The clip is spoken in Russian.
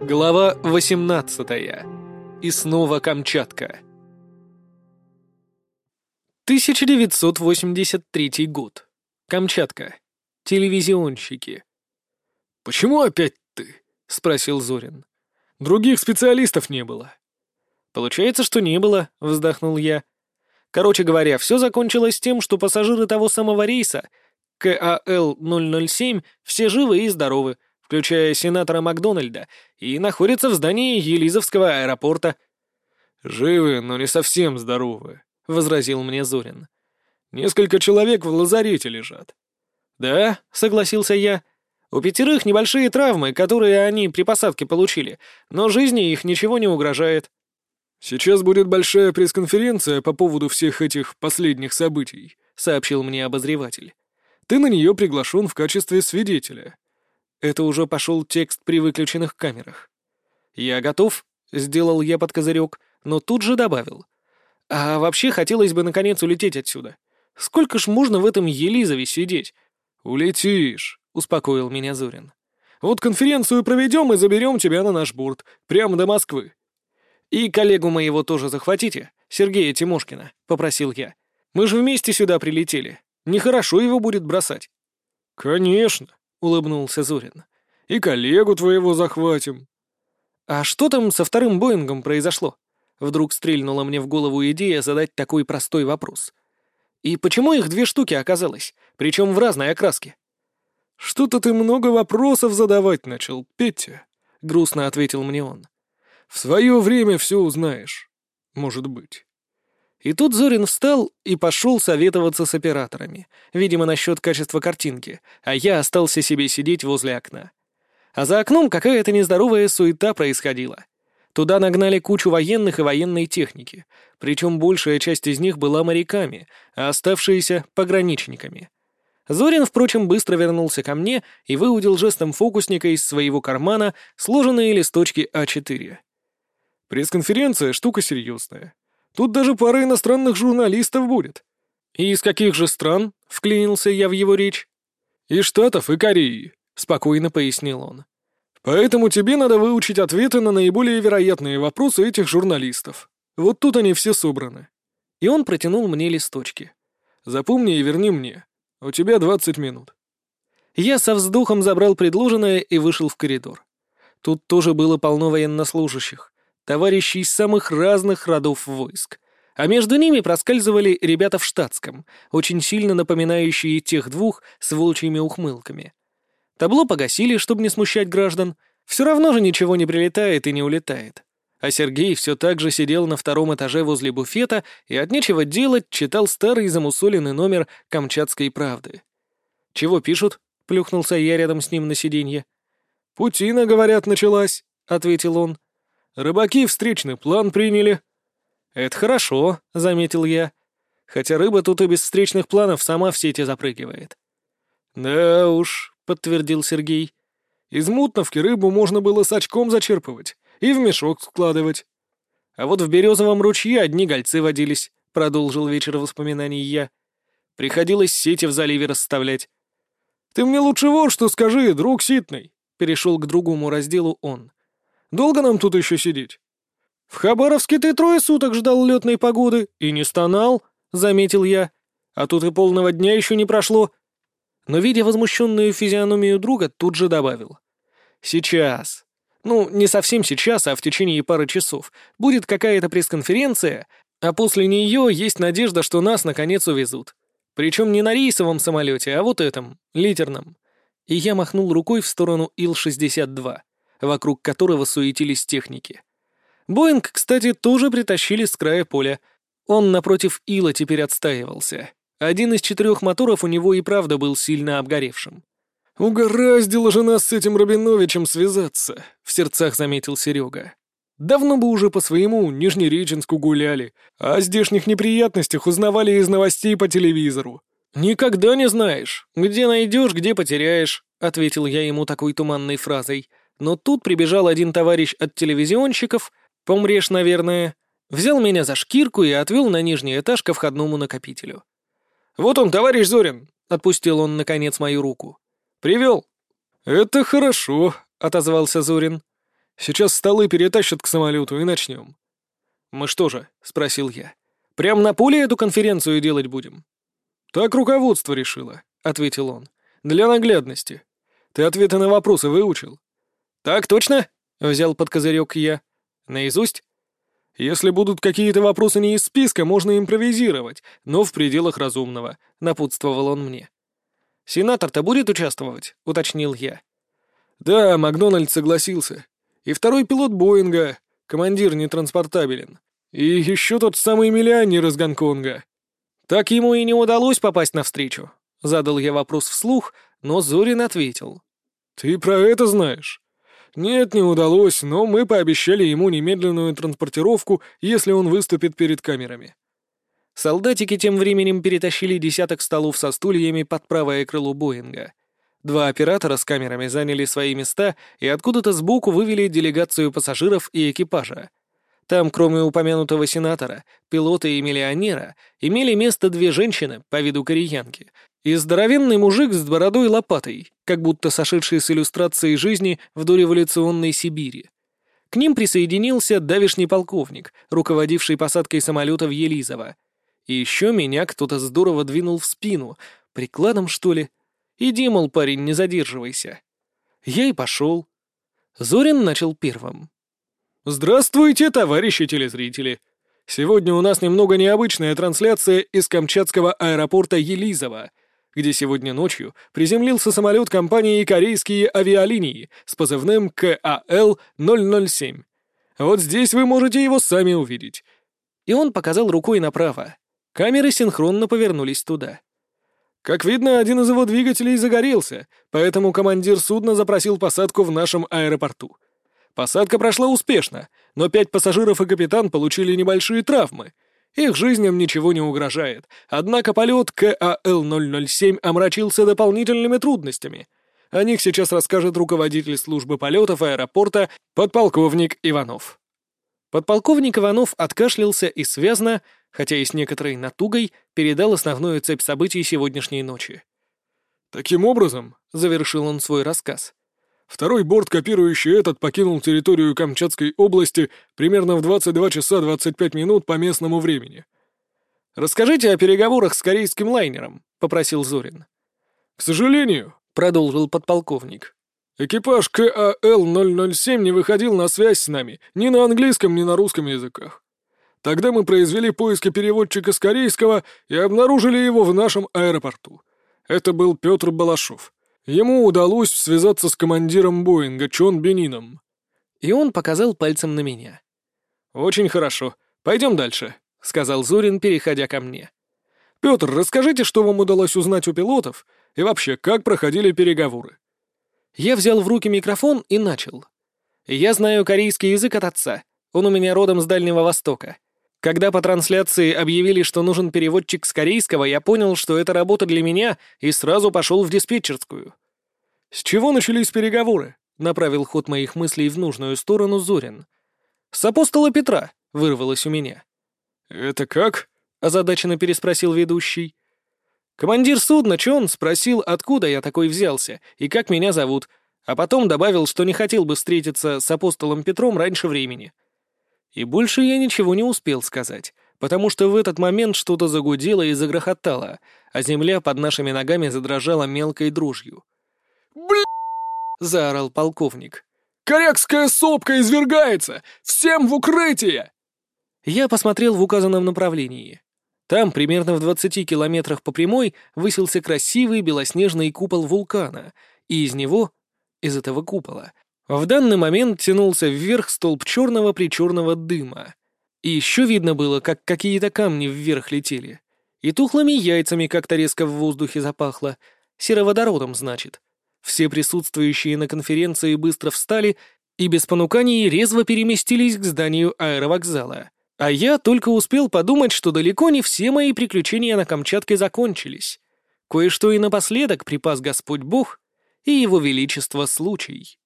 Глава 18. И снова Камчатка. 1983 год. Камчатка. Телевизионщики. «Почему опять ты?» — спросил Зорин. «Других специалистов не было». «Получается, что не было», — вздохнул я. Короче говоря, все закончилось тем, что пассажиры того самого рейса, КАЛ-007, все живы и здоровы, включая сенатора Макдональда, и находятся в здании Елизовского аэропорта. «Живы, но не совсем здоровы», — возразил мне Зорин. «Несколько человек в лазарете лежат». «Да», — согласился я. «У пятерых небольшие травмы, которые они при посадке получили, но жизни их ничего не угрожает». «Сейчас будет большая пресс-конференция по поводу всех этих последних событий», — сообщил мне обозреватель. «Ты на нее приглашен в качестве свидетеля». Это уже пошел текст при выключенных камерах. «Я готов», — сделал я под козырек, но тут же добавил. «А вообще хотелось бы наконец улететь отсюда. Сколько ж можно в этом Елизове сидеть?» «Улетишь», — успокоил меня Зорин. «Вот конференцию проведем и заберем тебя на наш борт, прямо до Москвы». «И коллегу моего тоже захватите, Сергея Тимошкина», — попросил я. «Мы же вместе сюда прилетели. Нехорошо его будет бросать». «Конечно», — улыбнулся Зорин. «И коллегу твоего захватим». «А что там со вторым Боингом произошло?» Вдруг стрельнула мне в голову идея задать такой простой вопрос. «И почему их две штуки оказалось, причем в разной окраске?» «Что-то ты много вопросов задавать начал, Петя», — грустно ответил мне он. «В свое время все узнаешь. Может быть». И тут Зорин встал и пошел советоваться с операторами, видимо, насчет качества картинки, а я остался себе сидеть возле окна. А за окном какая-то нездоровая суета происходила. Туда нагнали кучу военных и военной техники, причем большая часть из них была моряками, а оставшиеся — пограничниками. Зорин, впрочем, быстро вернулся ко мне и выудил жестом фокусника из своего кармана сложенные листочки А4. «Пресс-конференция — штука серьезная. Тут даже пара иностранных журналистов будет. И из каких же стран? Вклинился я в его речь. Из Штатов и Кореи, спокойно пояснил он. Поэтому тебе надо выучить ответы на наиболее вероятные вопросы этих журналистов. Вот тут они все собраны. И он протянул мне листочки. Запомни и верни мне. У тебя двадцать минут. Я со вздохом забрал предложенное и вышел в коридор. Тут тоже было полно военнослужащих товарищей из самых разных родов войск. А между ними проскальзывали ребята в штатском, очень сильно напоминающие тех двух с волчьими ухмылками. Табло погасили, чтобы не смущать граждан. Все равно же ничего не прилетает и не улетает. А Сергей все так же сидел на втором этаже возле буфета и от нечего делать читал старый замусоленный номер «Камчатской правды». «Чего пишут?» — плюхнулся я рядом с ним на сиденье. «Путина, говорят, началась», — ответил он. Рыбаки встречный план приняли». «Это хорошо», — заметил я. «Хотя рыба тут и без встречных планов сама в сети запрыгивает». «Да уж», — подтвердил Сергей. «Из мутновки рыбу можно было с очком зачерпывать и в мешок складывать». «А вот в Березовом ручье одни гольцы водились», — продолжил вечер воспоминаний я. «Приходилось сети в заливе расставлять». «Ты мне лучше вот что скажи, друг Ситный», — перешел к другому разделу он. Долго нам тут еще сидеть?» «В Хабаровске ты трое суток ждал летной погоды и не стонал», — заметил я. «А тут и полного дня еще не прошло». Но, видя возмущенную физиономию друга, тут же добавил. «Сейчас. Ну, не совсем сейчас, а в течение пары часов. Будет какая-то пресс-конференция, а после нее есть надежда, что нас наконец увезут. Причем не на рейсовом самолете, а вот этом, литерном». И я махнул рукой в сторону Ил-62 вокруг которого суетились техники. Боинг, кстати, тоже притащили с края поля. Он напротив Ила теперь отстаивался. Один из четырех моторов у него и правда был сильно обгоревшим. «Угораздило же нас с этим Рабиновичем связаться», — в сердцах заметил Серега. «Давно бы уже по своему Нижнереченску гуляли, а о здешних неприятностях узнавали из новостей по телевизору». «Никогда не знаешь, где найдешь, где потеряешь», — ответил я ему такой туманной фразой — но тут прибежал один товарищ от телевизионщиков, помрешь, наверное, взял меня за шкирку и отвел на нижний этаж ко входному накопителю. «Вот он, товарищ Зорин!» — отпустил он, наконец, мою руку. «Привел!» «Это хорошо», — отозвался Зорин. «Сейчас столы перетащат к самолету и начнем». «Мы что же?» — спросил я. «Прям на поле эту конференцию делать будем?» «Так руководство решило», — ответил он. «Для наглядности. Ты ответы на вопросы выучил?» «Так точно?» — взял под козырек я. «Наизусть?» «Если будут какие-то вопросы не из списка, можно импровизировать, но в пределах разумного», — напутствовал он мне. «Сенатор-то будет участвовать?» — уточнил я. «Да, Макдональд согласился. И второй пилот Боинга, командир нетранспортабелен. И еще тот самый миллионер из Гонконга». «Так ему и не удалось попасть навстречу?» — задал я вопрос вслух, но Зорин ответил. «Ты про это знаешь?» «Нет, не удалось, но мы пообещали ему немедленную транспортировку, если он выступит перед камерами». Солдатики тем временем перетащили десяток столов со стульями под правое крыло Боинга. Два оператора с камерами заняли свои места и откуда-то сбоку вывели делегацию пассажиров и экипажа. Там, кроме упомянутого сенатора, пилота и миллионера, имели место две женщины по виду кореянки и здоровенный мужик с бородой лопатой, как будто сошедший с иллюстрацией жизни в дореволюционной Сибири. К ним присоединился давишний полковник, руководивший посадкой самолета в Елизово. И еще меня кто-то здорово двинул в спину, прикладом, что ли. Иди, мол, парень, не задерживайся. Я и пошел. Зорин начал первым. «Здравствуйте, товарищи телезрители! Сегодня у нас немного необычная трансляция из Камчатского аэропорта Елизово, где сегодня ночью приземлился самолет компании «Корейские авиалинии» с позывным КАЛ-007. Вот здесь вы можете его сами увидеть. И он показал рукой направо. Камеры синхронно повернулись туда. Как видно, один из его двигателей загорелся, поэтому командир судна запросил посадку в нашем аэропорту. Посадка прошла успешно, но пять пассажиров и капитан получили небольшие травмы — их жизням ничего не угрожает, однако полет КАЛ-007 омрачился дополнительными трудностями. О них сейчас расскажет руководитель службы полетов аэропорта подполковник Иванов. Подполковник Иванов откашлялся и связно, хотя и с некоторой натугой, передал основную цепь событий сегодняшней ночи. «Таким образом», — завершил он свой рассказ, Второй борт, копирующий этот, покинул территорию Камчатской области примерно в 22 часа 25 минут по местному времени. «Расскажите о переговорах с корейским лайнером», — попросил Зорин. «К сожалению», — продолжил подполковник, «экипаж КАЛ-007 не выходил на связь с нами ни на английском, ни на русском языках. Тогда мы произвели поиски переводчика с корейского и обнаружили его в нашем аэропорту. Это был Петр Балашов. Ему удалось связаться с командиром Боинга Чон Бенином. И он показал пальцем на меня. «Очень хорошо. Пойдем дальше», — сказал Зорин, переходя ко мне. «Петр, расскажите, что вам удалось узнать у пилотов и вообще, как проходили переговоры?» Я взял в руки микрофон и начал. «Я знаю корейский язык от отца. Он у меня родом с Дальнего Востока. Когда по трансляции объявили, что нужен переводчик с корейского, я понял, что это работа для меня, и сразу пошел в диспетчерскую. «С чего начались переговоры?» — направил ход моих мыслей в нужную сторону Зорин. «С апостола Петра», — вырвалось у меня. «Это как?» — озадаченно переспросил ведущий. Командир судна Чон спросил, откуда я такой взялся и как меня зовут, а потом добавил, что не хотел бы встретиться с апостолом Петром раньше времени. И больше я ничего не успел сказать, потому что в этот момент что-то загудело и загрохотало, а земля под нашими ногами задрожала мелкой дрожью. «Бля!» — заорал полковник. «Корякская сопка извергается! Всем в укрытие!» Я посмотрел в указанном направлении. Там, примерно в двадцати километрах по прямой, высился красивый белоснежный купол вулкана, и из него, из этого купола, в данный момент тянулся вверх столб черного-причерного дыма. И еще видно было, как какие-то камни вверх летели. И тухлыми яйцами как-то резко в воздухе запахло. Сероводородом, значит. Все присутствующие на конференции быстро встали и без понуканий резво переместились к зданию аэровокзала. А я только успел подумать, что далеко не все мои приключения на Камчатке закончились. Кое-что и напоследок припас Господь Бог и Его Величество случай.